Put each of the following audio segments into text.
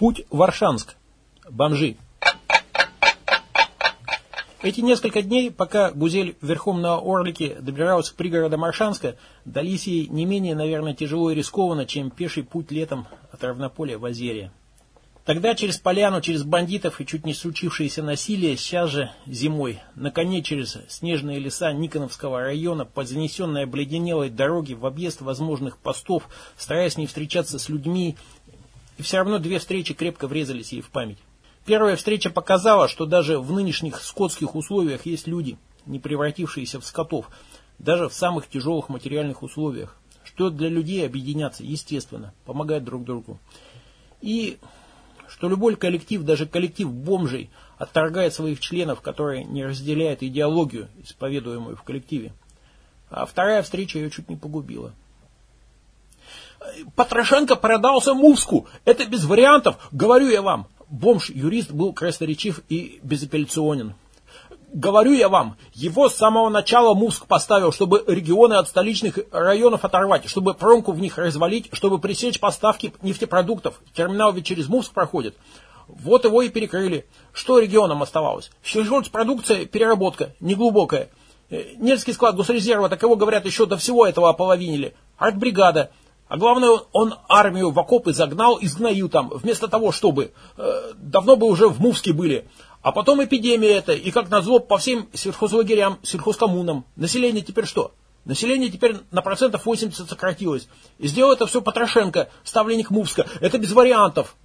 Путь в Аршанск. Бомжи. Эти несколько дней, пока Гузель верхом на Орлике добиралась к пригородам Аршанска, дались ей не менее, наверное, тяжело и рискованно, чем пеший путь летом от Равнополя в Озерье. Тогда через поляну, через бандитов и чуть не случившееся насилие, сейчас же зимой, на коне через снежные леса Никоновского района, под занесенной обледенелой дороги в объезд возможных постов, стараясь не встречаться с людьми, и все равно две встречи крепко врезались ей в память. Первая встреча показала, что даже в нынешних скотских условиях есть люди, не превратившиеся в скотов, даже в самых тяжелых материальных условиях, что для людей объединяться, естественно, помогать друг другу. И что любой коллектив, даже коллектив бомжей, отторгает своих членов, которые не разделяют идеологию, исповедуемую в коллективе. А вторая встреча ее чуть не погубила. Потрошенко продался Мувску. Это без вариантов, говорю я вам. Бомж-юрист был красноречив и безапелляционен. Говорю я вам, его с самого начала Мувск поставил, чтобы регионы от столичных районов оторвать, чтобы промку в них развалить, чтобы пресечь поставки нефтепродуктов. Терминал ведь через Мувск проходит. Вот его и перекрыли. Что регионам оставалось? Сельхозпродукция, переработка, неглубокая. Э, Нельский склад госрезерва, так его, говорят, еще до всего этого ополовинили. Артбригада. А главное, он армию в окопы загнал и сгноил там, вместо того, чтобы... Э, давно бы уже в Мувске были. А потом эпидемия это, и как назло по всем сельхозлагерям, сельхозкоммунам. Население теперь что? Население теперь на процентов 80 сократилось. И сделал это все Потрошенко, ставленник Мувска. Это без вариантов.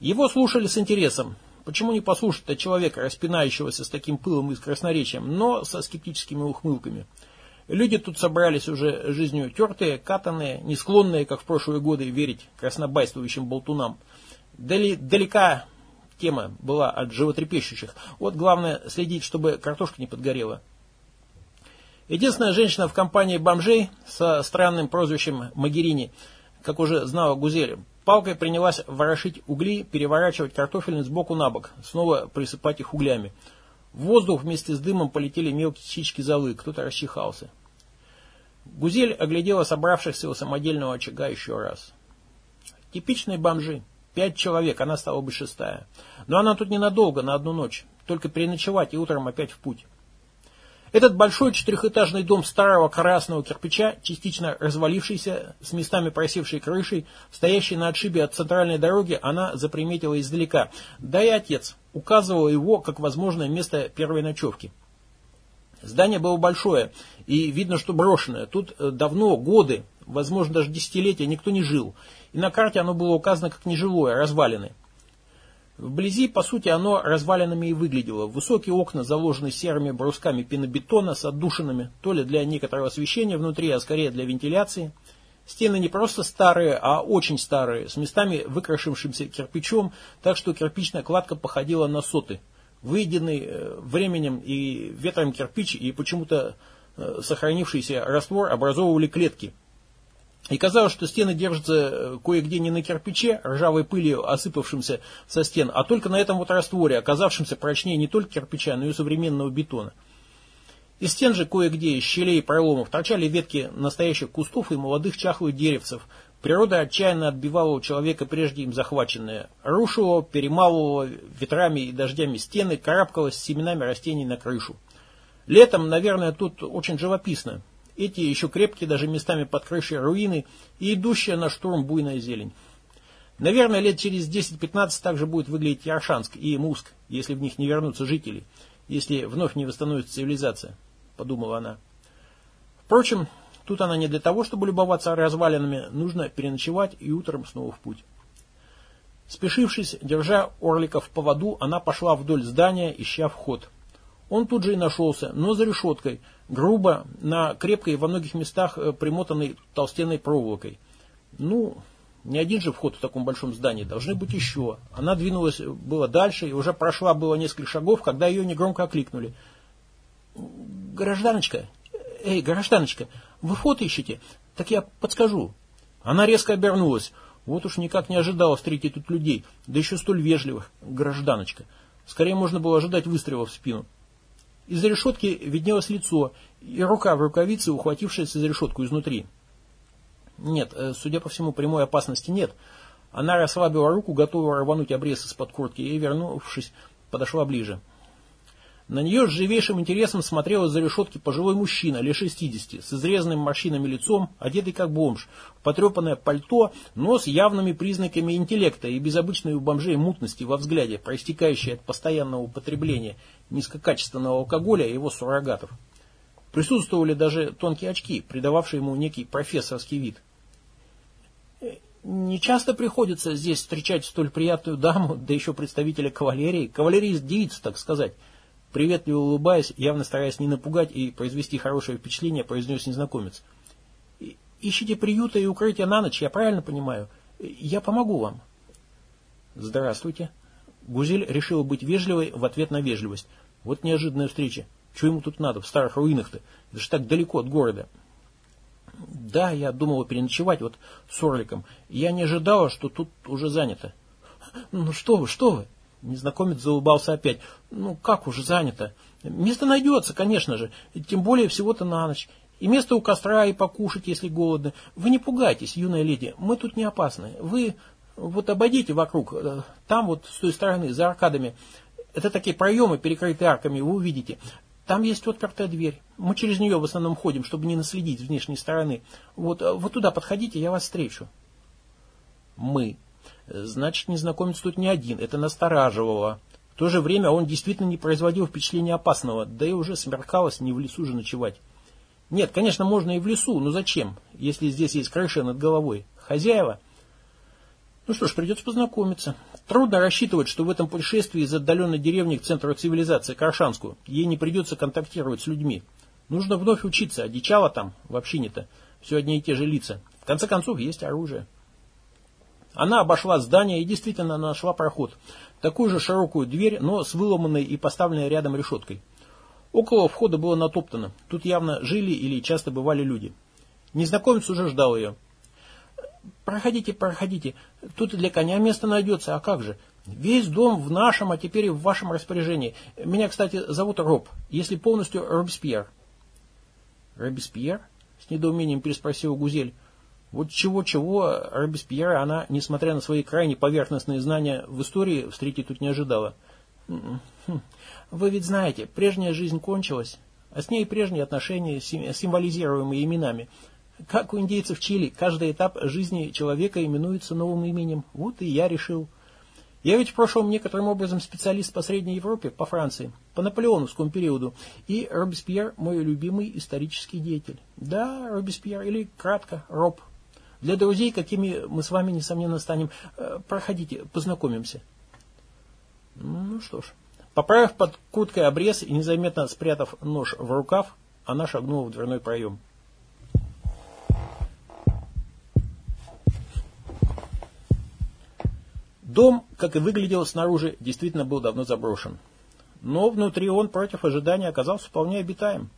Его слушали с интересом. Почему не послушать-то человека, распинающегося с таким пылом и красноречием, но со скептическими ухмылками? Люди тут собрались уже жизнью тертые, катанные, не склонные, как в прошлые годы, верить краснобайствующим болтунам. Дали, далека тема была от животрепещущих. Вот главное следить, чтобы картошка не подгорела. Единственная женщина в компании бомжей со странным прозвищем Магерини, как уже знала Гузель, палкой принялась ворошить угли, переворачивать картофельный сбоку на бок, снова присыпать их углями. В воздух вместе с дымом полетели мелкие птички золы, кто-то расчихался. Гузель оглядела собравшихся у самодельного очага еще раз. Типичные бомжи. Пять человек, она стала бы шестая. Но она тут ненадолго, на одну ночь. Только переночевать и утром опять в путь. Этот большой четырехэтажный дом старого красного кирпича, частично развалившийся, с местами просевшей крышей, стоящий на отшибе от центральной дороги, она заприметила издалека. Да и отец указывал его как возможное место первой ночевки. Здание было большое, и видно, что брошенное. Тут э, давно, годы, возможно, даже десятилетия никто не жил и на карте оно было указано как нежилое, развалины. Вблизи, по сути, оно развалинами и выглядело. Высокие окна заложены серыми брусками пенобетона с отдушинами, то ли для некоторого освещения внутри, а скорее для вентиляции. Стены не просто старые, а очень старые, с местами выкрашившимся кирпичом, так что кирпичная кладка походила на соты. Выеденный э, временем и ветром кирпич и почему-то э, сохранившийся раствор образовывали клетки – и казалось, что стены держатся э, кое-где не на кирпиче, ржавой пылью осыпавшимся со стен, а только на этом вот растворе, оказавшемся прочнее не только кирпича, но и современного бетона. Из стен же кое-где, из щелей и проломов, торчали ветки настоящих кустов и молодых чахлых деревцев. Природа отчаянно отбивала у человека прежде им захваченное. Рушила, перемалывала ветрами и дождями стены, карабкалась семенами растений на крышу. Летом, наверное, тут очень живописно эти еще крепкие даже местами под крышей руины и идущая на штурм буйная зелень. Наверное, лет через 10-15 также будет выглядеть Яршанск и Муск, если в них не вернутся жители, если вновь не восстановится цивилизация, подумала она. Впрочем, тут она не для того, чтобы любоваться развалинами, нужно переночевать и утром снова в путь. Спешившись, держа Орлика в поводу, она пошла вдоль здания, ища вход. Он тут же и нашелся, но за решеткой, грубо, на крепкой во многих местах э, примотанной толстенной проволокой. Ну, не один же вход в таком большом здании, должны быть еще. Она двинулась было дальше и уже прошла было несколько шагов, когда ее негромко окликнули. «Гражданочка! Эй, гражданочка, вы вход ищете? Так я подскажу». Она резко обернулась. Вот уж никак не ожидала встретить тут людей, да еще столь вежливых, гражданочка. Скорее можно было ожидать выстрела в спину. Из-за решетки виднелось лицо и рука в рукавице, ухватившаяся за решетку изнутри. Нет, э, судя по всему, прямой опасности нет. Она расслабила руку, готовая рвануть обрез из-под куртки, и, вернувшись, подошла ближе. На нее с живейшим интересом смотрел из-за решетки пожилой мужчина, лет 60, с изрезанным морщинами лицом, одетый как бомж, потрепанное пальто, но с явными признаками интеллекта и без обычной у бомжей мутности во взгляде, проистекающей от постоянного употребления низкокачественного алкоголя и его суррогатов. Присутствовали даже тонкие очки, придававшие ему некий профессорский вид. Не часто приходится здесь встречать столь приятную даму, да еще представителя кавалерии, кавалерист девица, так сказать. Приветливо улыбаясь, явно стараясь не напугать и произвести хорошее впечатление, произнес незнакомец. «Ищите приюта и укрытия на ночь, я правильно понимаю? Я помогу вам». «Здравствуйте». Гузель решила быть вежливой в ответ на вежливость. Вот неожиданная встреча. Чего ему тут надо, в старых руинах-то? Это же так далеко от города. Да, я думала переночевать вот с Орликом. Я не ожидала, что тут уже занято. Ну что вы, что вы? Незнакомец заулыбался опять. Ну, как уже занято? Место найдется, конечно же. Тем более всего-то на ночь. И место у костра, и покушать, если голодны. Вы не пугайтесь, юная леди, мы тут не опасны. Вы вот обойдите вокруг, э, там вот с той стороны, за аркадами. Это такие проемы, перекрытые арками, вы увидите. Там есть отпертая дверь. Мы через нее в основном ходим, чтобы не наследить с внешней стороны. Вот, э, вот туда подходите, я вас встречу. Мы. Значит, незнакомец тут не один, это настораживало. В то же время он действительно не производил впечатления опасного, да и уже смеркалось, не в лесу же ночевать. Нет, конечно, можно и в лесу, но зачем, если здесь есть крыша над головой? Хозяева? Ну что ж, придется познакомиться. Трудно рассчитывать, что в этом путешествии из отдаленной деревни к центру цивилизации, Каршанску, ей не придется контактировать с людьми. Нужно вновь учиться, а дичало там вообще не-то. Все одни и те же лица. В конце концов, есть оружие. Она обошла здание и действительно нашла проход. Такую же широкую дверь, но с выломанной и поставленной рядом решеткой. Около входа было натоптано. Тут явно жили или часто бывали люди. Незнакомец уже ждал ее. «Проходите, проходите. Тут и для коня место найдется. А как же? Весь дом в нашем, а теперь и в вашем распоряжении. Меня, кстати, зовут Роб, если полностью Робеспьер». «Робеспьер?» — с недоумением переспросил Гузель. Вот чего-чего Робеспьера она, несмотря на свои крайне поверхностные знания в истории, встретить тут не ожидала. Хм, вы ведь знаете, прежняя жизнь кончилась, а с ней прежние отношения, символизируемые именами. Как у индейцев Чили, каждый этап жизни человека именуется новым именем. Вот и я решил. Я ведь в прошлом некоторым образом специалист по Средней Европе, по Франции, по наполеоновскому периоду. И Робеспьер мой любимый исторический деятель. Да, Робеспьер, или кратко, Роб. Для друзей, какими мы с вами, несомненно, станем. Э, проходите, познакомимся. Ну что ж. Поправив под курткой обрез и незаметно спрятав нож в рукав, она шагнула в дверной проем. Дом, как и выглядел снаружи, действительно был давно заброшен. Но внутри он против ожидания оказался вполне обитаем.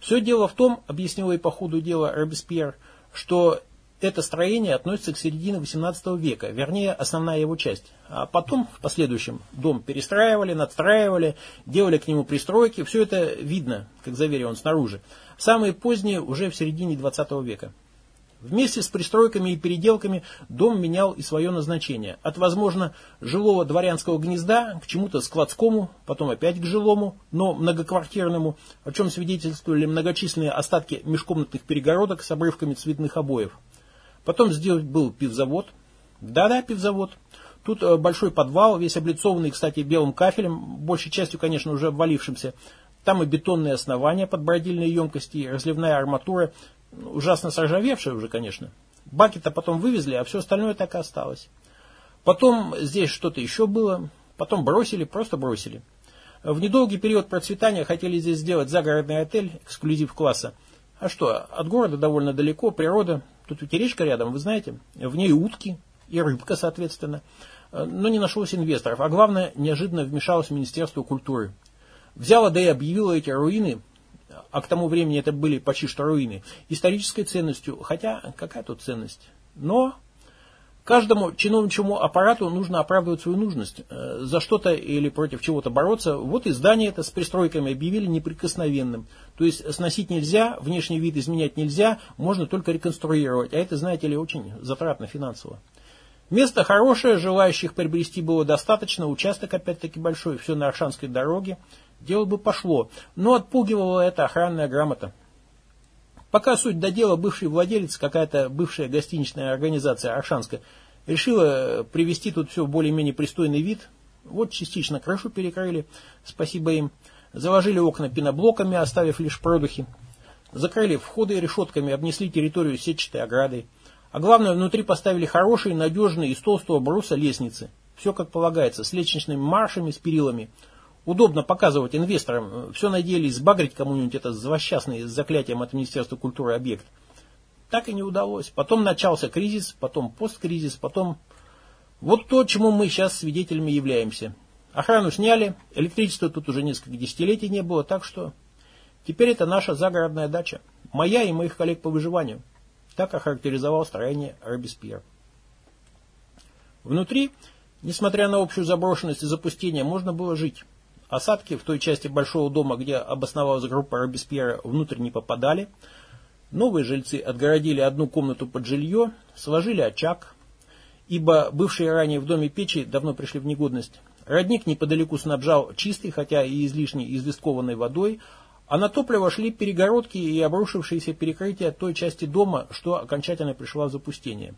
Все дело в том, объяснил и по ходу дела Робеспьер, что это строение относится к середине XVIII века, вернее, основная его часть. А потом, в последующем, дом перестраивали, надстраивали, делали к нему пристройки. Все это видно, как заверил он снаружи. Самые поздние уже в середине XX века. Вместе с пристройками и переделками дом менял и свое назначение. От, возможно, жилого дворянского гнезда к чему-то складскому, потом опять к жилому, но многоквартирному, о чем свидетельствовали многочисленные остатки межкомнатных перегородок с обрывками цветных обоев. Потом здесь был пивзавод. Да-да, пивзавод. Тут э, большой подвал, весь облицованный, кстати, белым кафелем, большей частью, конечно, уже обвалившимся. Там и бетонные основания под бродильные емкости, разливная арматура, ужасно соржавевшая уже, конечно. Баки-то потом вывезли, а все остальное так и осталось. Потом здесь что-то еще было, потом бросили, просто бросили. В недолгий период процветания хотели здесь сделать загородный отель, эксклюзив класса. А что, от города довольно далеко, природа, Тут ведь речка рядом, вы знаете, в ней утки и рыбка, соответственно. Но не нашлось инвесторов, а главное, неожиданно вмешалось Министерство культуры. Взяло, да и объявило эти руины, а к тому времени это были почти что руины, исторической ценностью, хотя какая тут ценность? Но Каждому чиновничьему аппарату нужно оправдывать свою нужность, э, за что-то или против чего-то бороться. Вот и здание это с пристройками объявили неприкосновенным. То есть сносить нельзя, внешний вид изменять нельзя, можно только реконструировать. А это, знаете ли, очень затратно финансово. Место хорошее, желающих приобрести было достаточно, участок опять-таки большой, все на Аршанской дороге. Дело бы пошло, но отпугивала эта охранная грамота. Пока суть до дела, бывший владелец, какая-то бывшая гостиничная организация Аршанская, решила привести тут все в более-менее пристойный вид. Вот частично крышу перекрыли, спасибо им. Заложили окна пеноблоками, оставив лишь продухи. Закрыли входы решетками, обнесли территорию сетчатой оградой. А главное, внутри поставили хорошие, надежные из толстого бруса лестницы. Все как полагается, с лестничными маршами, с перилами. Удобно показывать инвесторам. Все надеялись сбагрить кому-нибудь это злосчастный с заклятием от Министерства культуры объект. Так и не удалось. Потом начался кризис, потом посткризис, потом... Вот то, чему мы сейчас свидетелями являемся. Охрану сняли, электричества тут уже несколько десятилетий не было, так что... Теперь это наша загородная дача. Моя и моих коллег по выживанию. Так охарактеризовал строение Робеспьер. Внутри, несмотря на общую заброшенность и запустение, можно было жить. Осадки в той части большого дома, где обосновалась группа Робеспьера, внутрь не попадали. Новые жильцы отгородили одну комнату под жилье, сложили очаг, ибо бывшие ранее в доме печи давно пришли в негодность. Родник неподалеку снабжал чистой, хотя и излишне известкованной водой, а на топливо шли перегородки и обрушившиеся перекрытия той части дома, что окончательно пришла в запустение.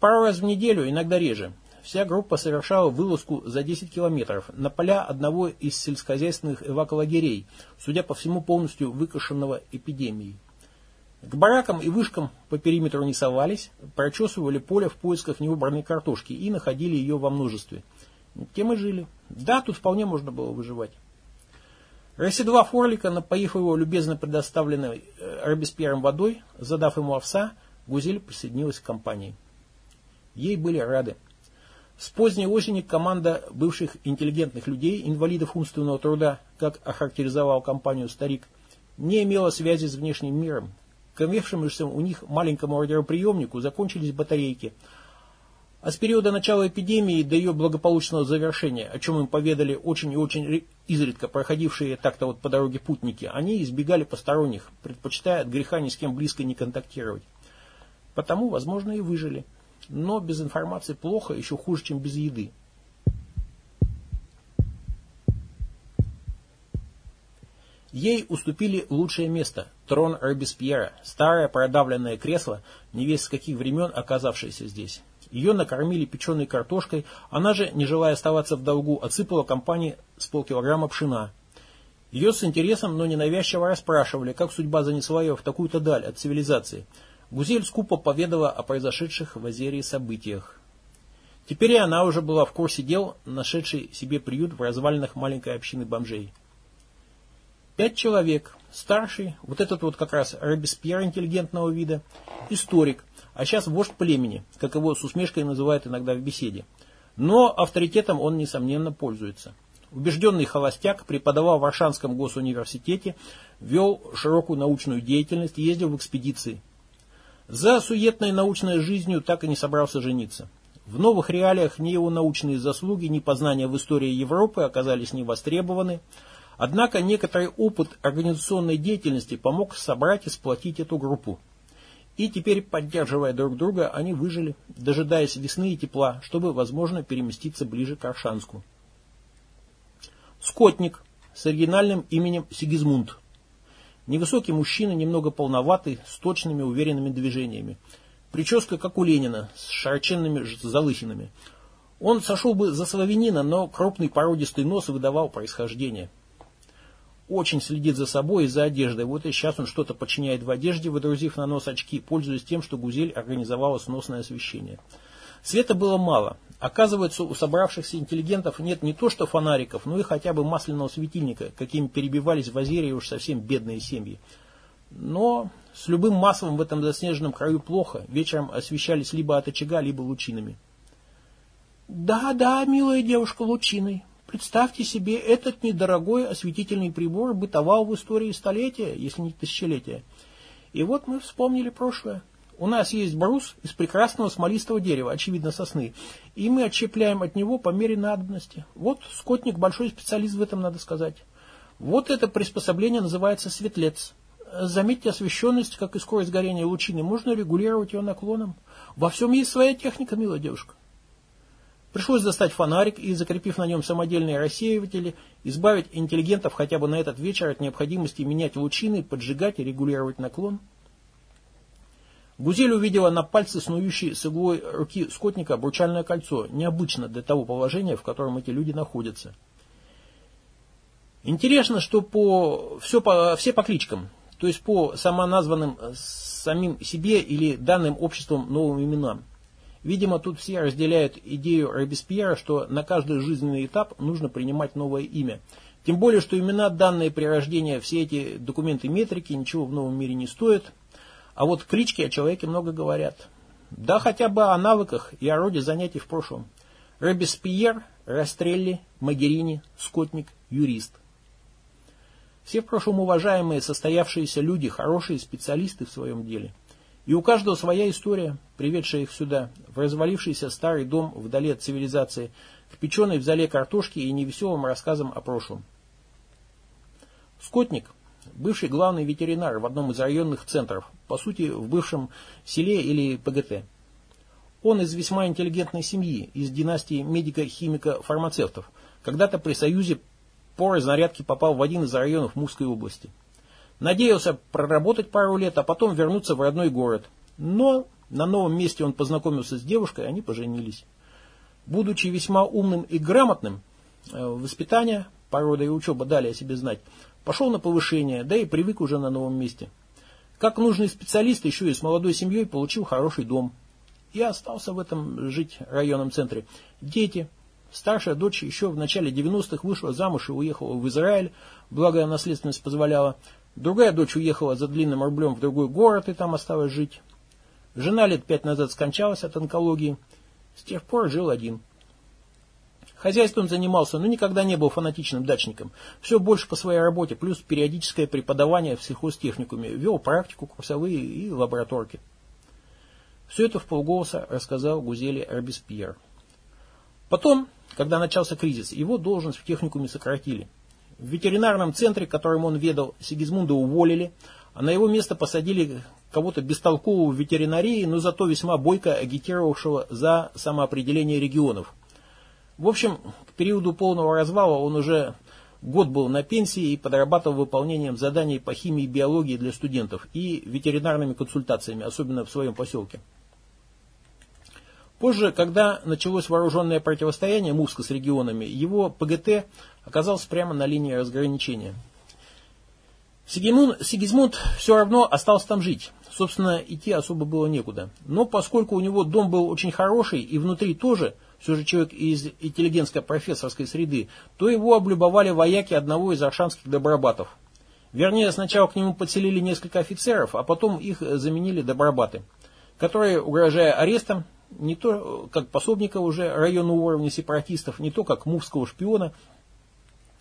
Пару раз в неделю, иногда реже, вся группа совершала вылазку за 10 километров на поля одного из сельскохозяйственных эваколагерей, судя по всему полностью выкошенного эпидемией. К баракам и вышкам по периметру не совались, прочесывали поле в поисках невыбранной картошки и находили ее во множестве. Тем и жили. Да, тут вполне можно было выживать. Расседлав Орлика, напоив его любезно предоставленной э, Робеспьером водой, задав ему овса, Гузель присоединилась к компании. Ей были рады. С поздней осени команда бывших интеллигентных людей, инвалидов умственного труда, как охарактеризовал компанию старик, не имела связи с внешним миром. К имевшемуся у них маленькому радиоприемнику закончились батарейки – а с периода начала эпидемии до ее благополучного завершения, о чем им поведали очень и очень изредка проходившие так-то вот по дороге путники, они избегали посторонних, предпочитая от греха ни с кем близко не контактировать. Потому, возможно, и выжили. Но без информации плохо, еще хуже, чем без еды. Ей уступили лучшее место – трон Робеспьера, старое продавленное кресло, не весь с каких времен оказавшееся здесь. Ее накормили печеной картошкой, она же, не желая оставаться в долгу, отсыпала компании с полкилограмма пшена. Ее с интересом, но ненавязчиво расспрашивали, как судьба занесла ее в такую-то даль от цивилизации. Гузель скупо поведала о произошедших в Азерии событиях. Теперь и она уже была в курсе дел, нашедшей себе приют в развалинах маленькой общины бомжей. Пять человек. Старший, вот этот вот как раз Робеспьер интеллигентного вида, историк – а сейчас вождь племени, как его с усмешкой называют иногда в беседе. Но авторитетом он, несомненно, пользуется. Убежденный холостяк преподавал в Варшанском госуниверситете, вел широкую научную деятельность, ездил в экспедиции. За суетной научной жизнью так и не собрался жениться. В новых реалиях ни его научные заслуги, ни познания в истории Европы оказались не востребованы. Однако некоторый опыт организационной деятельности помог собрать и сплотить эту группу. И теперь, поддерживая друг друга, они выжили, дожидаясь весны и тепла, чтобы, возможно, переместиться ближе к Аршанску. Скотник с оригинальным именем Сигизмунд. Невысокий мужчина, немного полноватый, с точными уверенными движениями. Прическа, как у Ленина, с широченными залысинами. Он сошел бы за славянина, но крупный породистый нос выдавал происхождение очень следит за собой и за одеждой. Вот и сейчас он что-то подчиняет в одежде, выдрузив на нос очки, пользуясь тем, что Гузель организовала сносное освещение. Света было мало. Оказывается, у собравшихся интеллигентов нет не то что фонариков, но и хотя бы масляного светильника, какими перебивались в Азерии уж совсем бедные семьи. Но с любым маслом в этом заснеженном краю плохо. Вечером освещались либо от очага, либо лучинами. «Да, да, милая девушка, лучиной», Представьте себе, этот недорогой осветительный прибор бытовал в истории столетия, если не тысячелетия. И вот мы вспомнили прошлое. У нас есть брус из прекрасного смолистого дерева, очевидно сосны, и мы отщепляем от него по мере надобности. Вот скотник большой специалист в этом, надо сказать. Вот это приспособление называется светлец. заметьте, освещенность, как и скорость горения лучины, можно регулировать ее наклоном. Во всем есть своя техника, милая девушка. Пришлось достать фонарик и, закрепив на нем самодельные рассеиватели, избавить интеллигентов хотя бы на этот вечер от необходимости менять лучины, поджигать и регулировать наклон. Гузель увидела на пальце снующей с иглой руки скотника обручальное кольцо, необычно для того положения, в котором эти люди находятся. Интересно, что по, все, по, все по кличкам, то есть по самоназванным самим себе или данным обществом новым именам. Видимо, тут все разделяют идею Робеспьера, что на каждый жизненный этап нужно принимать новое имя. Тем более, что имена, данные при рождении, все эти документы метрики ничего в новом мире не стоят – а вот клички о человеке много говорят. Да хотя бы о навыках и о роде занятий в прошлом. Робеспьер, Растрелли, Магерини, Скотник, юрист. Все в прошлом уважаемые, состоявшиеся люди, хорошие специалисты в своем деле. И у каждого своя история, приведшая их сюда, в развалившийся старый дом вдали от цивилизации, к печеной в зале картошки и невеселым рассказам о прошлом. Скотник, бывший главный ветеринар в одном из районных центров, по сути в бывшем селе или ПГТ. Он из весьма интеллигентной семьи, из династии медико-химико-фармацевтов. Когда-то при Союзе по разнарядке попал в один из районов Мурской области. Надеялся проработать пару лет, а потом вернуться в родной город. Но на новом месте он познакомился с девушкой, они поженились. Будучи весьма умным и грамотным, э, воспитание, порода и учеба дали о себе знать, Пошел на повышение, да и привык уже на новом месте. Как нужный специалист, еще и с молодой семьей получил хороший дом. И остался в этом жить районном центре. Дети. Старшая дочь еще в начале 90-х вышла замуж и уехала в Израиль, благо наследственность позволяла. Другая дочь уехала за длинным рублем в другой город и там осталась жить. Жена лет пять назад скончалась от онкологии. С тех пор жил один. Хозяйством занимался, но никогда не был фанатичным дачником. Все больше по своей работе, плюс периодическое преподавание в сельхозтехникуме. Вел практику, курсовые и лабораторки. Все это в полголоса рассказал Гузели Робеспьер. Потом, когда начался кризис, его должность в техникуме сократили. В ветеринарном центре, которым он ведал, Сигизмунда уволили, а на его место посадили кого-то бестолкового в ветеринарии, но зато весьма бойко агитировавшего за самоопределение регионов – в общем, к периоду полного развала он уже год был на пенсии и подрабатывал выполнением заданий по химии и биологии для студентов и ветеринарными консультациями, особенно в своем поселке. Позже, когда началось вооруженное противостояние Муска с регионами, его ПГТ оказался прямо на линии разграничения. Сигизмунд, Сигизмунд все равно остался там жить. Собственно, идти особо было некуда. Но поскольку у него дом был очень хороший и внутри тоже – все же человек из интеллигентской профессорской среды, то его облюбовали вояки одного из аршанских добробатов. Вернее, сначала к нему подселили несколько офицеров, а потом их заменили добробаты, которые, угрожая арестом, не то как пособника уже районного уровня сепаратистов, не то как мувского шпиона,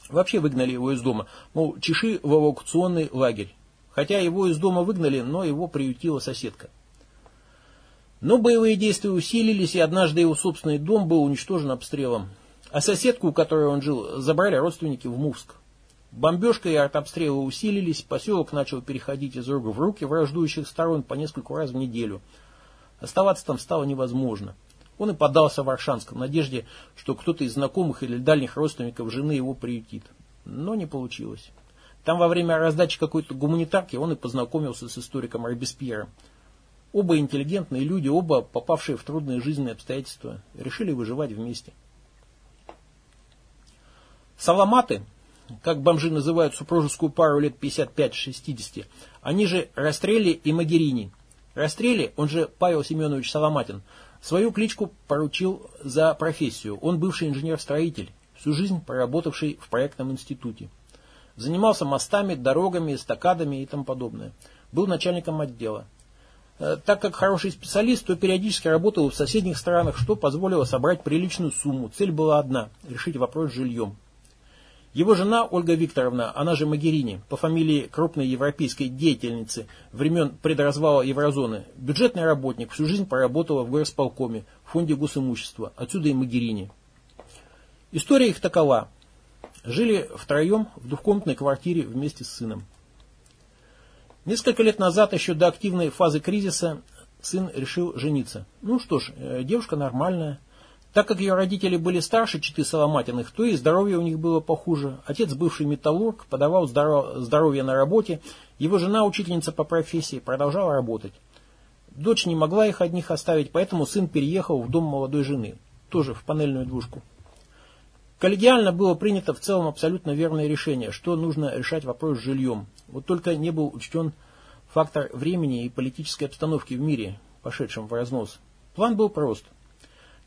вообще выгнали его из дома, мол, чеши в эвакуационный лагерь. Хотя его из дома выгнали, но его приютила соседка. Но боевые действия усилились, и однажды его собственный дом был уничтожен обстрелом. А соседку, у которой он жил, забрали родственники в Мувск. Бомбежка и артобстрелы усилились, поселок начал переходить из рук в руки враждующих сторон по нескольку раз в неделю. Оставаться там стало невозможно. Он и подался в Аршанск в надежде, что кто-то из знакомых или дальних родственников жены его приютит. Но не получилось. Там во время раздачи какой-то гуманитарки он и познакомился с историком Робеспьером. Оба интеллигентные люди, оба попавшие в трудные жизненные обстоятельства, решили выживать вместе. Саламаты, как бомжи называют супружескую пару лет 55-60, они же Растрелли и Магерини. Растрелли, он же Павел Семенович Соломатин, свою кличку поручил за профессию. Он бывший инженер-строитель, всю жизнь проработавший в проектном институте. Занимался мостами, дорогами, эстакадами и тому подобное. Был начальником отдела. Э, так как хороший специалист, то периодически работал в соседних странах, что позволило собрать приличную сумму. Цель была одна – решить вопрос с жильем. Его жена Ольга Викторовна, она же Магерини, по фамилии крупной европейской деятельницы времен предразвала еврозоны, бюджетный работник, всю жизнь поработала в горосполкоме, в фонде госимущества, отсюда и Магерини. История их такова. Жили втроем в двухкомнатной квартире вместе с сыном. Несколько лет назад, еще до активной фазы кризиса, сын решил жениться. Ну что ж, э, девушка нормальная. Так как ее родители были старше Читы Соломатиных, то и здоровье у них было похуже. Отец бывший металлург, подавал здоровье на работе. Его жена, учительница по профессии, продолжала работать. Дочь не могла их одних оставить, поэтому сын переехал в дом молодой жены, тоже в панельную двушку. Коллегиально было принято в целом абсолютно верное решение, что нужно решать вопрос с жильем. Вот только не был учтен фактор времени и политической обстановки в мире, пошедшем в разнос. План был прост.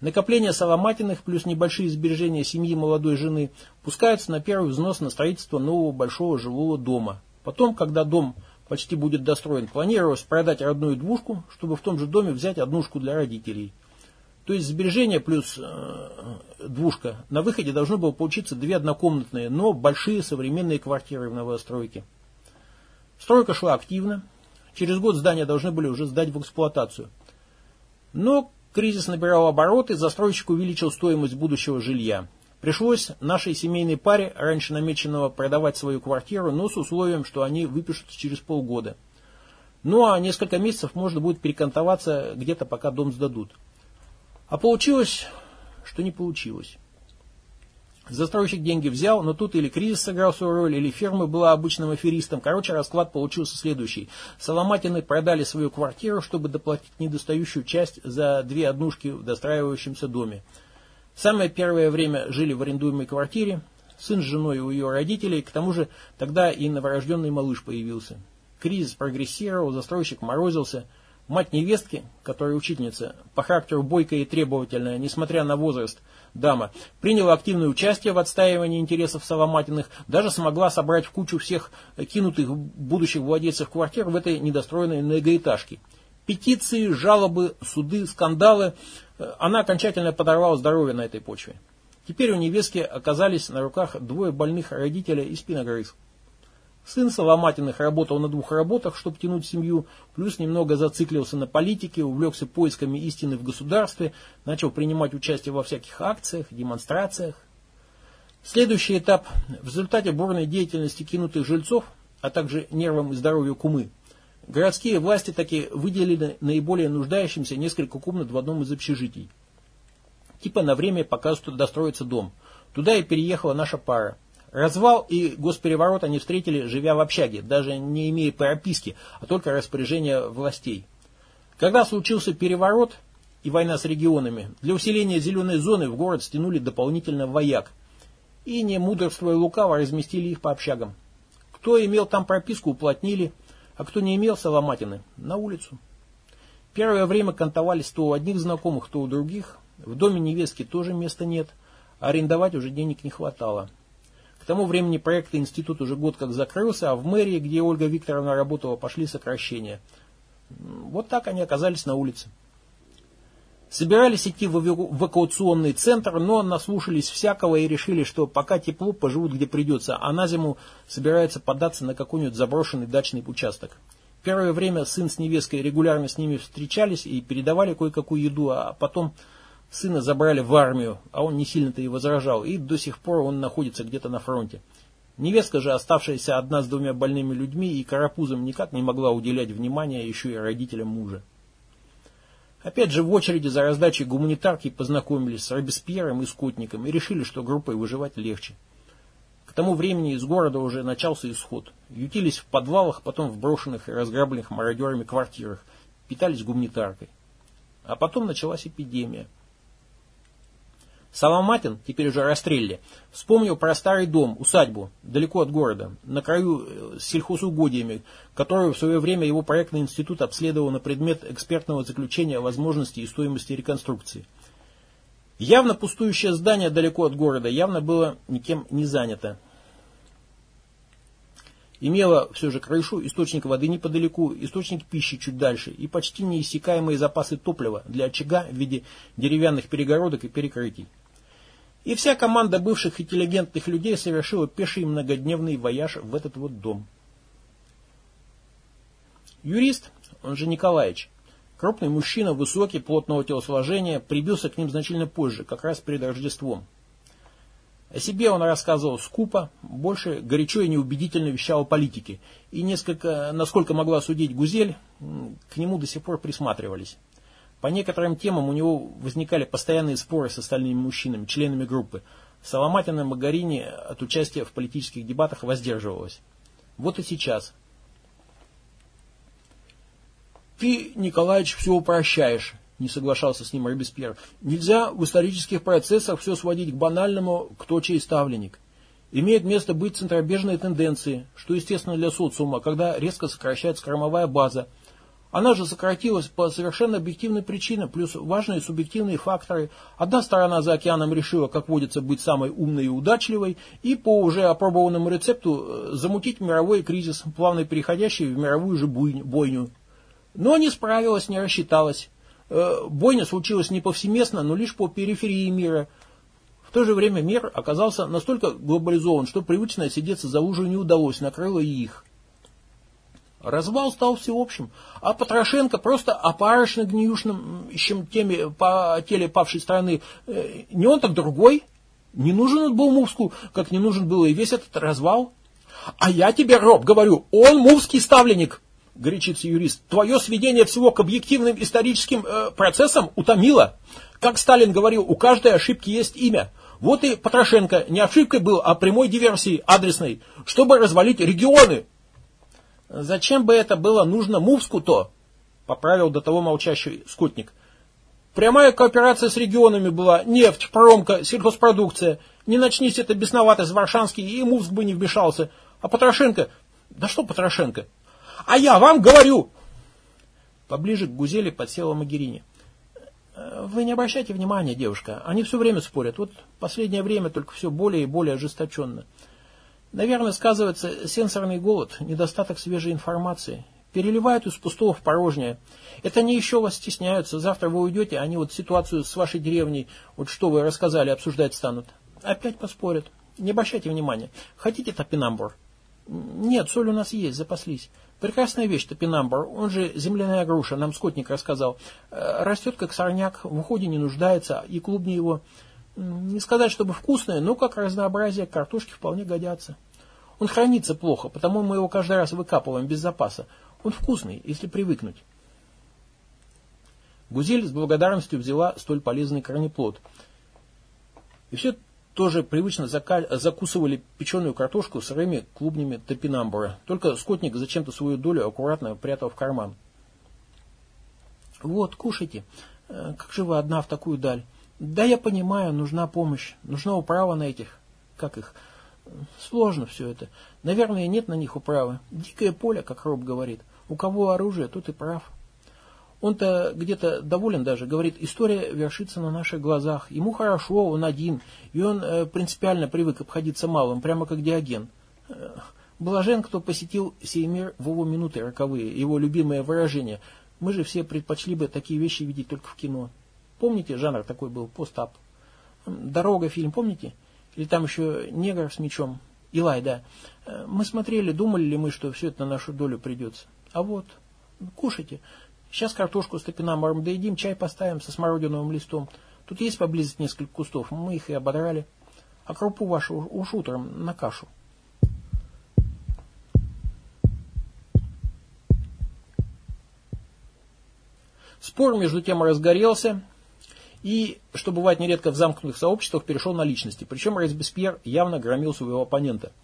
Накопление Соломатиных плюс небольшие сбережения семьи молодой жены пускаются на первый взнос на строительство нового большого жилого дома. Потом, когда дом почти будет достроен, планировалось продать родную двушку, чтобы в том же доме взять однушку для родителей. То есть сбережения плюс э, двушка. На выходе должно было получиться две однокомнатные, но большие современные квартиры в новостройке. Стройка шла активно. Через год здания должны были уже сдать в эксплуатацию. Но кризис набирал обороты, застройщик увеличил стоимость будущего жилья. Пришлось нашей семейной паре, раньше намеченного продавать свою квартиру, но с условием, что они выпишутся через полгода. Ну а несколько месяцев можно будет перекантоваться где-то, пока дом сдадут. А получилось, что не получилось. Застройщик деньги взял, но тут или кризис сыграл свою роль, или фирма была обычным аферистом. Короче, расклад получился следующий. Соломатины продали свою квартиру, чтобы доплатить недостающую часть за две однушки в достраивающемся доме. Самое первое время жили в арендуемой квартире, сын с женой у ее родителей, к тому же тогда и новорожденный малыш появился. Кризис прогрессировал, застройщик морозился. Мать невестки, которая учительница, по характеру бойкая и требовательная, несмотря на возраст, дама, приняла активное участие в отстаивании интересов Соломатиных, даже смогла собрать в кучу всех кинутых будущих владельцев квартир в этой недостроенной многоэтажке. Петиции, жалобы, суды, скандалы – она окончательно подорвала здоровье на этой почве. Теперь у невестки оказались на руках двое больных родителей и спиногрыз. Сын Соломатиных работал на двух работах, чтобы тянуть семью, плюс немного зациклился на политике, увлекся поисками истины в государстве, начал принимать участие во всяких акциях, демонстрациях. Следующий этап. В результате бурной деятельности кинутых жильцов, а также нервам и здоровью кумы, Городские власти таки выделили наиболее нуждающимся несколько комнат в одном из общежитий. Типа на время, пока достроится дом. Туда и переехала наша пара. Развал и госпереворот они встретили, живя в общаге, даже не имея прописки, а только распоряжения властей. Когда случился переворот и война с регионами, для усиления зеленой зоны в город стянули дополнительно вояк. И, не мудрствуя лукаво, разместили их по общагам. Кто имел там прописку, уплотнили – а кто не имел соломатины, на улицу. Первое время кантовались то у одних знакомых, то у других. В доме невестки тоже места нет, а арендовать уже денег не хватало. Тому времени проект институт уже год как закрылся, а в мэрии, где Ольга Викторовна работала, пошли сокращения. Вот так они оказались на улице. Собирались идти в эвакуационный центр, но наслушались всякого и решили, что пока тепло, поживут где придется, а на зиму собираются податься на какой-нибудь заброшенный дачный участок. Первое время сын с невесткой регулярно с ними встречались и передавали кое-какую еду, а потом сына забрали в армию, а он не сильно-то и возражал, и до сих пор он находится где-то на фронте. Невестка же, оставшаяся одна с двумя больными людьми и карапузом, никак не могла уделять внимания еще и родителям мужа. Опять же в очереди за раздачей гуманитарки познакомились с Робеспьером и Скотником и решили, что группой выживать легче. К тому времени из города уже начался исход. Ютились в подвалах, потом в брошенных и разграбленных мародерами квартирах, питались гуманитаркой. А потом началась эпидемия – Соломатин, теперь уже Растрелли, вспомнил про старый дом, усадьбу, далеко от города, на краю э, с сельхозугодиями, которую в свое время его проектный институт обследовал на предмет экспертного заключения о возможности и стоимости реконструкции. Явно пустующее здание далеко от города, явно было никем не занято. Имело все же крышу, источник воды неподалеку, источник пищи чуть дальше и почти неиссякаемые запасы топлива для очага в виде деревянных перегородок и перекрытий. И вся команда бывших интеллигентных людей совершила пеший многодневный вояж в этот вот дом. Юрист, он же Николаевич, крупный мужчина, высокий, плотного телосложения, прибился к ним значительно позже, как раз перед Рождеством. О себе он рассказывал скупо, больше горячо и неубедительно вещал о политике, и несколько, насколько могла судить Гузель, к нему до сих пор присматривались. По некоторым темам у него возникали постоянные споры с остальными мужчинами, членами группы. Соломатина Магарини от участия в политических дебатах воздерживалась. Вот и сейчас. Ты, Николаевич, все упрощаешь, не соглашался с ним Робеспьер. Нельзя в исторических процессах все сводить к банальному «кто чей ставленник». Имеет место быть центробежные тенденции, что естественно для социума, когда резко сокращается кормовая база. Она же сократилась по совершенно объективной причине, плюс важные субъективные факторы. Одна сторона за океаном решила, как водится, быть самой умной и удачливой, и по уже опробованному рецепту э, замутить мировой кризис, плавно переходящий в мировую же бойню. Но не справилась, не рассчиталась. Э, бойня случилась не повсеместно, но лишь по периферии мира. В то же время мир оказался настолько глобализован, что привычно сидеться за лужей не удалось, накрыло и их. Развал стал всеобщим, а Потрошенко просто опарышно гниюшным ищем теме по теле павшей страны. Э, не он, так другой. Не нужен он был Мувску, как не нужен был и весь этот развал. А я тебе, Роб, говорю, он мувский ставленник горячится юрист, твое сведение всего к объективным историческим э, процессам утомило. Как Сталин говорил, у каждой ошибки есть имя. Вот и Потрошенко не ошибкой был, а прямой диверсией адресной, чтобы развалить регионы. Зачем бы это было нужно Мувску-то? Поправил до того молчащий скутник. Прямая кооперация с регионами была. Нефть, промка, сельхозпродукция. Не начнись это бесноватость Варшанский, и Мувск бы не вмешался. А Потрошенко... Да что Потрошенко? А я вам говорю!» Поближе к Гузели подсела Магерини. «Э, «Вы не обращайте внимания, девушка. Они все время спорят. Вот последнее время только все более и более ожесточенно. Наверное, сказывается сенсорный голод, недостаток свежей информации. Переливают из пустого в порожнее. Это они еще вас стесняются. Завтра вы уйдете, они вот ситуацию с вашей деревней, вот что вы рассказали, обсуждать станут. Опять поспорят. Не обращайте внимания. Хотите топинамбур? Нет, соль у нас есть, запаслись. Прекрасная вещь, топинамбур, он же земляная груша, нам скотник рассказал. Э, растет как сорняк, в уходе не нуждается, и клубни его, не сказать, чтобы вкусные, но как разнообразие картошки вполне годятся. Он хранится плохо, потому мы его каждый раз выкапываем без запаса. Он вкусный, если привыкнуть. Гузель с благодарностью взяла столь полезный корнеплод. И все тоже привычно закусывали печеную картошку сырыми клубнями топинамбура. Только скотник зачем-то свою долю аккуратно прятал в карман. «Вот, кушайте. Э, как же вы одна в такую даль? Да, я понимаю, нужна помощь, нужна управа на этих, как их, сложно все это. Наверное, нет на них управы. Дикое поле, как Роб говорит. У кого оружие, тот и прав». Он-то где-то доволен даже, говорит, история вершится на наших глазах. Ему хорошо, он один, и он э, принципиально привык обходиться малым, прямо как Диоген. Э, блажен, кто посетил сей мир в его минуты роковые, его любимое выражение. Мы же все предпочли бы такие вещи видеть только в кино. Помните, жанр такой был, постап? «Дорога» фильм, помните? Или там еще «Негр с мечом». Илай, да. Э, мы смотрели, думали ли мы, что все это на нашу долю придется. А вот, кушайте. Сейчас картошку с топинамбуром доедим, чай поставим со смородиновым листом. Тут есть поблизости несколько кустов, мы их и ободрали. А крупу вашу уж утром на кашу. Спор между тем разгорелся, и, что бывает нередко в замкнутых сообществах, перешел на личности. Причем Рейсбеспьер явно громил своего оппонента –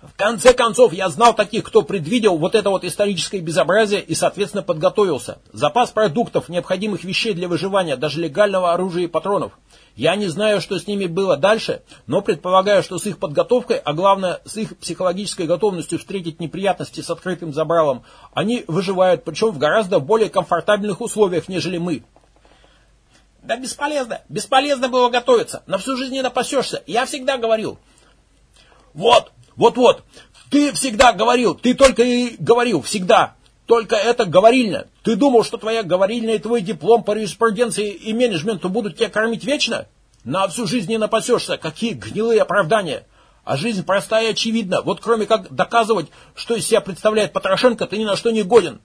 в конце концов, я знал таких, кто предвидел вот это вот историческое безобразие и, соответственно, подготовился. Запас продуктов, необходимых вещей для выживания, даже легального оружия и патронов. Я не знаю, что с ними было дальше, но предполагаю, что с их подготовкой, а главное, с их психологической готовностью встретить неприятности с открытым забралом, они выживают, причем в гораздо более комфортабельных условиях, нежели мы. Да бесполезно, бесполезно было готовиться, на всю жизнь не напасешься, я всегда говорил. Вот, вот-вот, ты всегда говорил, ты только и говорил, всегда. Только это говорильня. Ты думал, что твоя говорильня и твой диплом по юриспруденции и менеджменту будут тебя кормить вечно? На всю жизнь не напасешься. Какие гнилые оправдания. А жизнь простая и очевидна. Вот кроме как доказывать, что из себя представляет Потрошенко, ты ни на что не годен.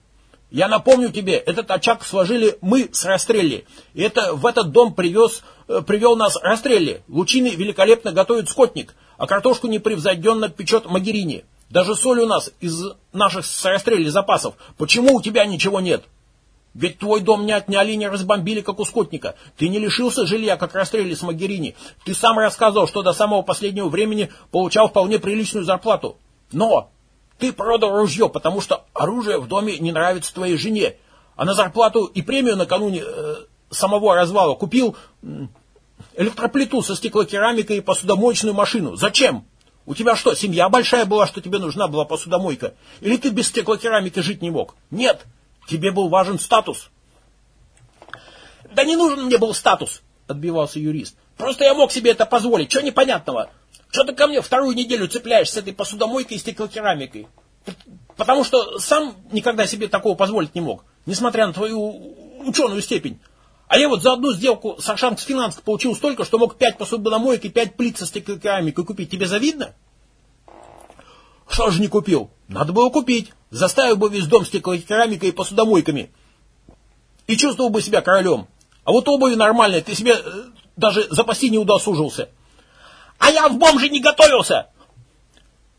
Я напомню тебе, этот очаг сложили мы с Растрелли. Это в этот дом привез, э, привел нас Растрелли. Лучины великолепно готовит скотник, а картошку непревзойденно печет Магерини. Даже соль у нас из наших с Растрелли запасов. Почему у тебя ничего нет? Ведь твой дом не отняли, не разбомбили, как у скотника. Ты не лишился жилья, как расстрелили с Магерини. Ты сам рассказывал, что до самого последнего времени получал вполне приличную зарплату. Но ты продал ружье, потому что оружие в доме не нравится твоей жене. А на зарплату и премию накануне э, самого развала купил электроплиту со стеклокерамикой и посудомоечную машину. Зачем? У тебя что, семья большая была, что тебе нужна была посудомойка? Или ты без стеклокерамики жить не мог? Нет. Тебе был важен статус. Да не нужен мне был статус, отбивался юрист. Просто я мог себе это позволить. Чего непонятного? Что ты ко мне вторую неделю цепляешься с этой посудомойкой и стеклокерамикой? Потому что сам никогда себе такого позволить не мог, несмотря на твою ученую степень. А я вот за одну сделку с Финанск получил столько, что мог пять посудомоек и пять плит со стеклокерамикой купить. Тебе завидно? Что же не купил? Надо было купить. Заставил бы весь дом стеклокерамикой и посудомойками. И чувствовал бы себя королем. А вот обуви нормальной ты себе э, даже запасти не удосужился. А я в бомже не готовился.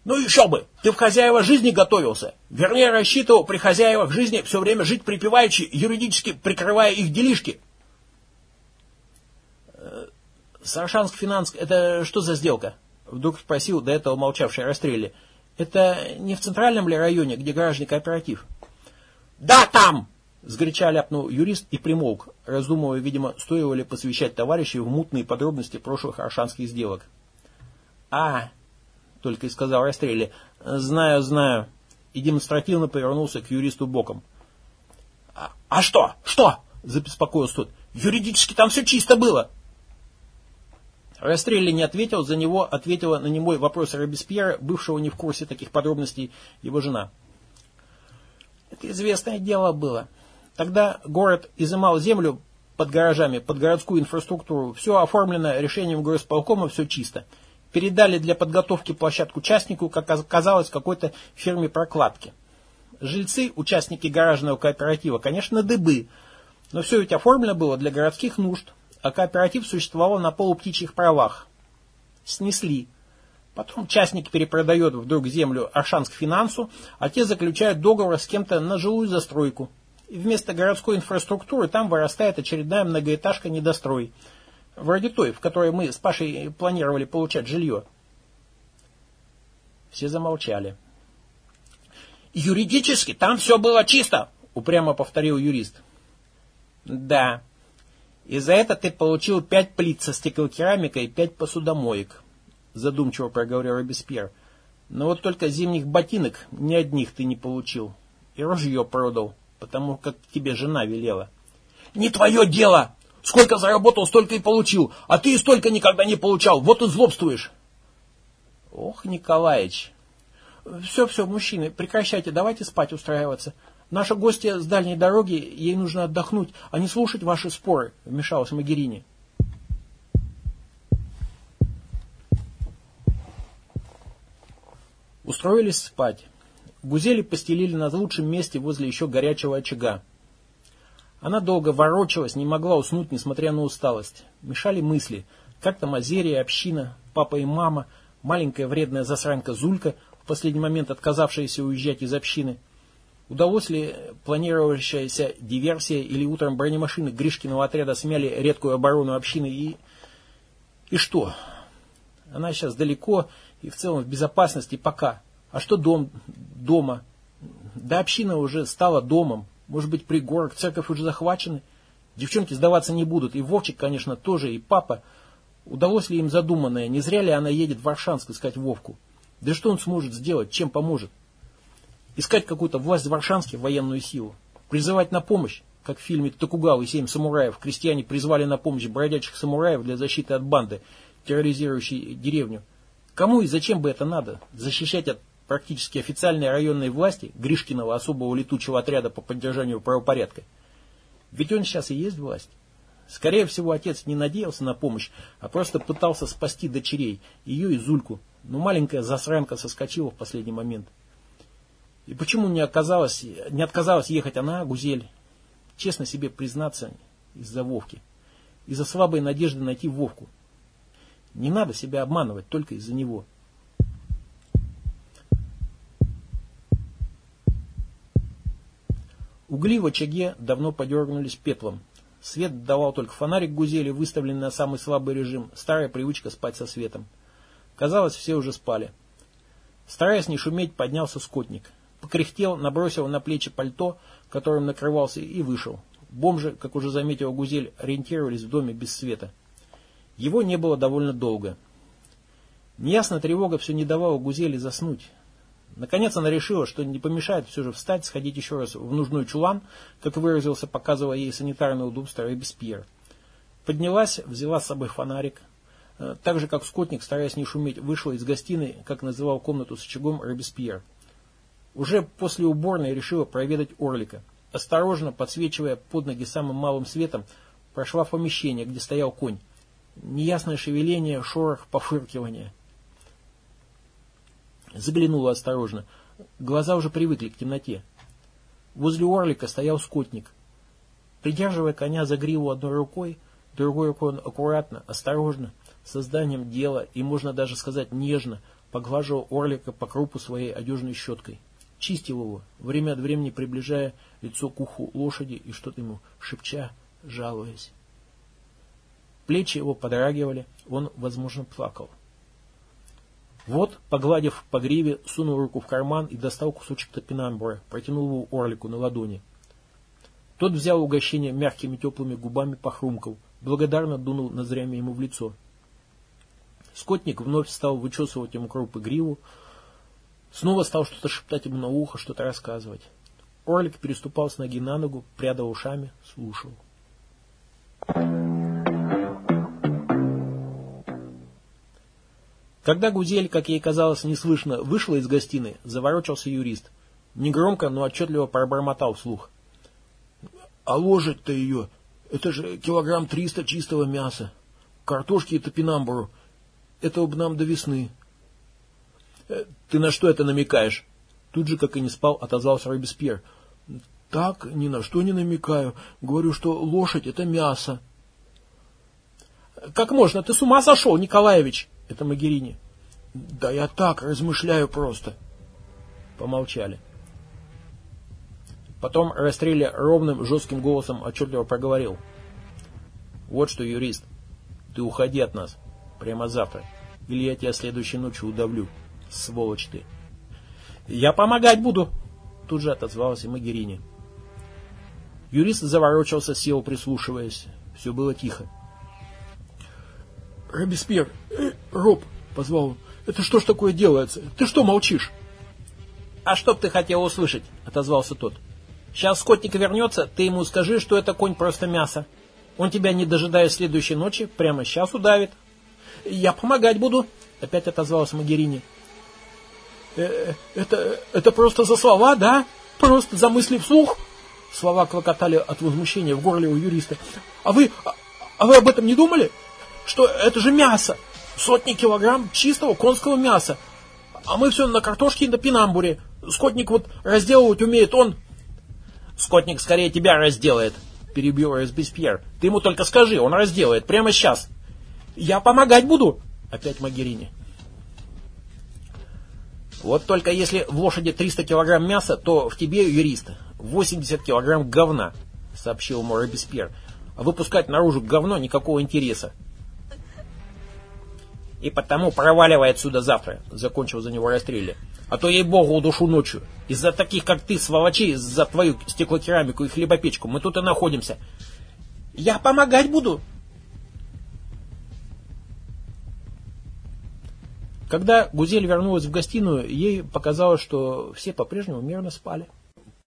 Ну еще бы, ты в хозяева жизни готовился. Вернее, рассчитывал при хозяевах жизни все время жить припеваючи, юридически прикрывая их делишки. Э, Саршанск Финанск, это что за сделка? Вдруг спросил до этого молчавший расстреле. Это не в центральном ли районе, где гаражный кооператив? Да, там! Сгоряча ляпнул юрист и примолк, раздумывая, видимо, стоило ли посвящать товарищей в мутные подробности прошлых аршанских сделок. «А!» — только и сказал Растрелли. «Знаю, знаю». И демонстративно повернулся к юристу боком. «А, а что? Что?» — забеспокоился тот. «Юридически там все чисто было». Растрелли не ответил, за него ответила на немой вопрос Робеспьера, бывшего не в курсе таких подробностей, его жена. Это известное дело было. Тогда город изымал землю под гаражами, под городскую инфраструктуру. Все оформлено решением горосполкома, все чисто. Передали для подготовки площадку участнику, как оказалось, какой-то фирме прокладки. Жильцы, участники гаражного кооператива, конечно, дыбы, но все ведь оформлено было для городских нужд, а кооператив существовал на полуптичьих правах. Снесли. Потом участник перепродает вдруг землю Аршанск финансу, а те заключают договор с кем-то на жилую застройку. И вместо городской инфраструктуры там вырастает очередная многоэтажка недострой. Вроде той, в которой мы с Пашей планировали получать жилье. Все замолчали. «Юридически там все было чисто», — упрямо повторил юрист. «Да», и за это ты получил пять плит со стеклокерамикой и пять посудомоек, задумчиво проговорил Робеспьер. Но вот только зимних ботинок ни одних ты не получил. И ружье продал, потому как тебе жена велела. Не твое дело! Сколько заработал, столько и получил, а ты и столько никогда не получал, вот и злобствуешь. Ох, Николаевич. Все-все, мужчины, прекращайте, давайте спать устраиваться. Наша гостья с дальней дороги, ей нужно отдохнуть, а не слушать ваши споры, вмешалась Магерини. Устроились спать. Гузели постелили на лучшем месте возле еще горячего очага. Она долго ворочалась, не могла уснуть, несмотря на усталость. Мешали мысли. Как там Азерия, община, папа и мама, маленькая вредная засранка Зулька, в последний момент отказавшаяся уезжать из общины – Удалось ли планировавшаяся диверсия или утром бронемашины Гришкиного отряда смяли редкую оборону общины и... И что? Она сейчас далеко и в целом в безопасности пока. А что дом дома? Да община уже стала домом. Может быть, пригорок, церковь уже захвачены. Девчонки сдаваться не будут. И Вовчик, конечно, тоже, и папа. Удалось ли им задуманное? Не зря ли она едет в Варшанск искать Вовку? Да что он сможет сделать? Чем поможет? Искать какую-то власть в Варшанске, военную силу. Призывать на помощь, как в фильме «Токугавы. Семь самураев». Крестьяне призвали на помощь бродячих самураев для защиты от банды, терроризирующей деревню. Кому и зачем бы это надо? Защищать от практически официальной районной власти Гришкиного особого летучего отряда по поддержанию правопорядка. Ведь он сейчас и есть власть. Скорее всего, отец не надеялся на помощь, а просто пытался спасти дочерей, ее и Зульку. Но маленькая засранка соскочила в последний момент. И почему не, не отказалась ехать она, Гузель? Честно себе признаться, из-за Вовки. Из-за слабой надежды найти Вовку. Не надо себя обманывать только из-за него. Угли в очаге давно подергнулись пеплом. Свет давал только фонарик Гузели, выставленный на самый слабый режим, старая привычка спать со светом. Казалось, все уже спали. Стараясь не шуметь, поднялся скотник. Покряхтел, набросил на плечи пальто, которым накрывался, и вышел. Бомжи, как уже заметил Гузель, ориентировались в доме без света. Его не было довольно долго. Неясная тревога все не давала Гузели заснуть. Наконец она решила, что не помешает все же встать, сходить еще раз в нужной чулан, как выразился, показывая ей санитарное удобство Робеспьер. Поднялась, взяла с собой фонарик. Э, так же, как скотник, стараясь не шуметь, вышла из гостиной, как называл комнату с очагом Робеспьер. Уже после уборной решила проведать Орлика. Осторожно, подсвечивая под ноги самым малым светом, прошла в помещение, где стоял конь. Неясное шевеление, шорох, пофыркивание. Заглянула осторожно. Глаза уже привыкли к темноте. Возле Орлика стоял скотник. Придерживая коня за гриву одной рукой, другой рукой он аккуратно, осторожно, созданием дела и, можно даже сказать, нежно, поглаживал Орлика по крупу своей одежной щеткой. Чистил его, время от времени приближая лицо к уху лошади и что-то ему шепча, жалуясь. Плечи его подрагивали, он, возможно, плакал. Вот, погладив по гриве, сунул руку в карман и достал кусочек топинамбура, протянул его Орлику на ладони. Тот взял угощение мягкими теплыми губами, похрумкал, благодарно дунул ноздрями ему в лицо. Скотник вновь стал вычесывать ему крупы гриву, снова стал что-то шептать ему на ухо, что-то рассказывать. Орлик переступал с ноги на ногу, прядал ушами, слушал. Когда Гузель, как ей казалось неслышно, вышла из гостиной, заворочился юрист. Негромко, но отчетливо пробормотал вслух. А ложить-то ее, это же килограмм триста чистого мяса. Картошки и топинамбуру. Этого бы нам до весны. Э, ты на что это намекаешь? Тут же, как и не спал, отозвался Робеспьер. Так, ни на что не намекаю. Говорю, что лошадь это мясо. Как можно? Ты с ума сошел, Николаевич? Это Магерини. Да я так размышляю просто. Помолчали. Потом Растрелли ровным, жестким голосом отчетливо проговорил. Вот что, юрист, ты уходи от нас. Прямо завтра. Или я тебя следующей ночью удавлю. Сволочь ты. Я помогать буду. Тут же отозвалась и Магерини. Юрист заворочался, сел, прислушиваясь. Все было тихо. «Робеспьер! Э, Роб!» — позвал он. «Это что ж такое делается? Ты что молчишь?» «А что б ты хотел услышать?» — отозвался тот. «Сейчас скотник вернется, ты ему скажи, что это конь просто мясо. Он тебя, не дожидая следующей ночи, прямо сейчас удавит». «Я помогать буду», — опять отозвался Магерини. «Э, «Это, это просто за слова, да? Просто за мысли вслух?» Слова клокотали от возмущения в горле у юриста. «А вы, а, а вы об этом не думали?» что это же мясо. Сотни килограмм чистого конского мяса. А мы все на картошке и на пинамбуре. Скотник вот разделывать умеет, он... Скотник скорее тебя разделает, перебил Разбеспьер. Ты ему только скажи, он разделает, прямо сейчас. Я помогать буду, опять Магерини. Вот только если в лошади 300 килограмм мяса, то в тебе, юрист, 80 килограмм говна, сообщил ему выпускать наружу говно никакого интереса. И потому проваливай отсюда завтра, закончил за него расстреле. А то, ей-богу, душу ночью. Из-за таких, как ты, сволочей, за твою стеклокерамику и хлебопечку мы тут и находимся. Я помогать буду. Когда Гузель вернулась в гостиную, ей показалось, что все по-прежнему мирно спали.